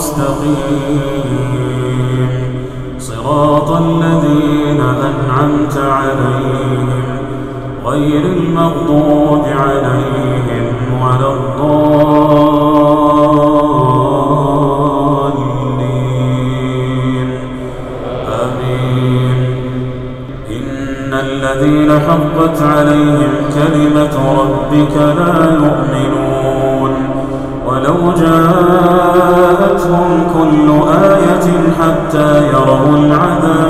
المستقيم. صراط الذين أنعمت عليهم. غير المغضوب عليهم ولا الضالين. آمين. إن الذين حقت عليهم كلمة ربك لا يؤمنون. ولو جاءتهم كل آية حتى يروا العذاب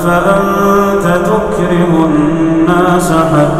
أفأنت تكره الناس حتى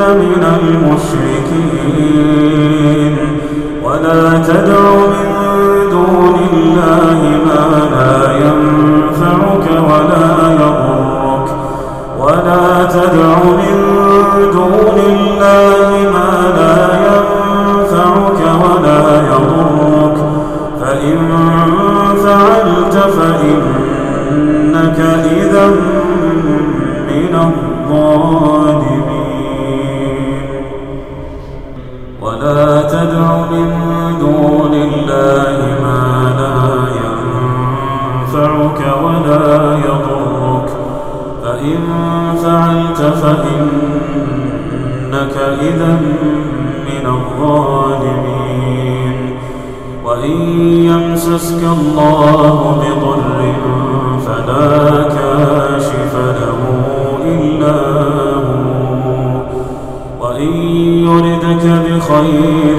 من المشركين. ولا تدع إذا من الظالمين وإن يمسسك الله بضر فلا كاشف له إلا هو وإن يردك بخير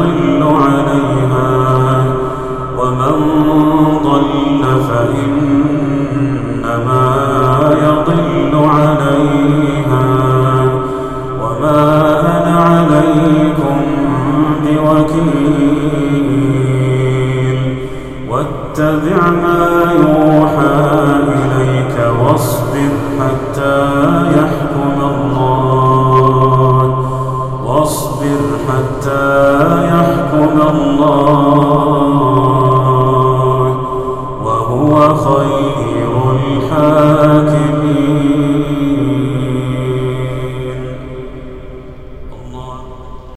يضل عليها ومن ضل فإنما يضل عليها وما أنا عليكم بوكيل واتبع ما يوحى إليك واصبر حتى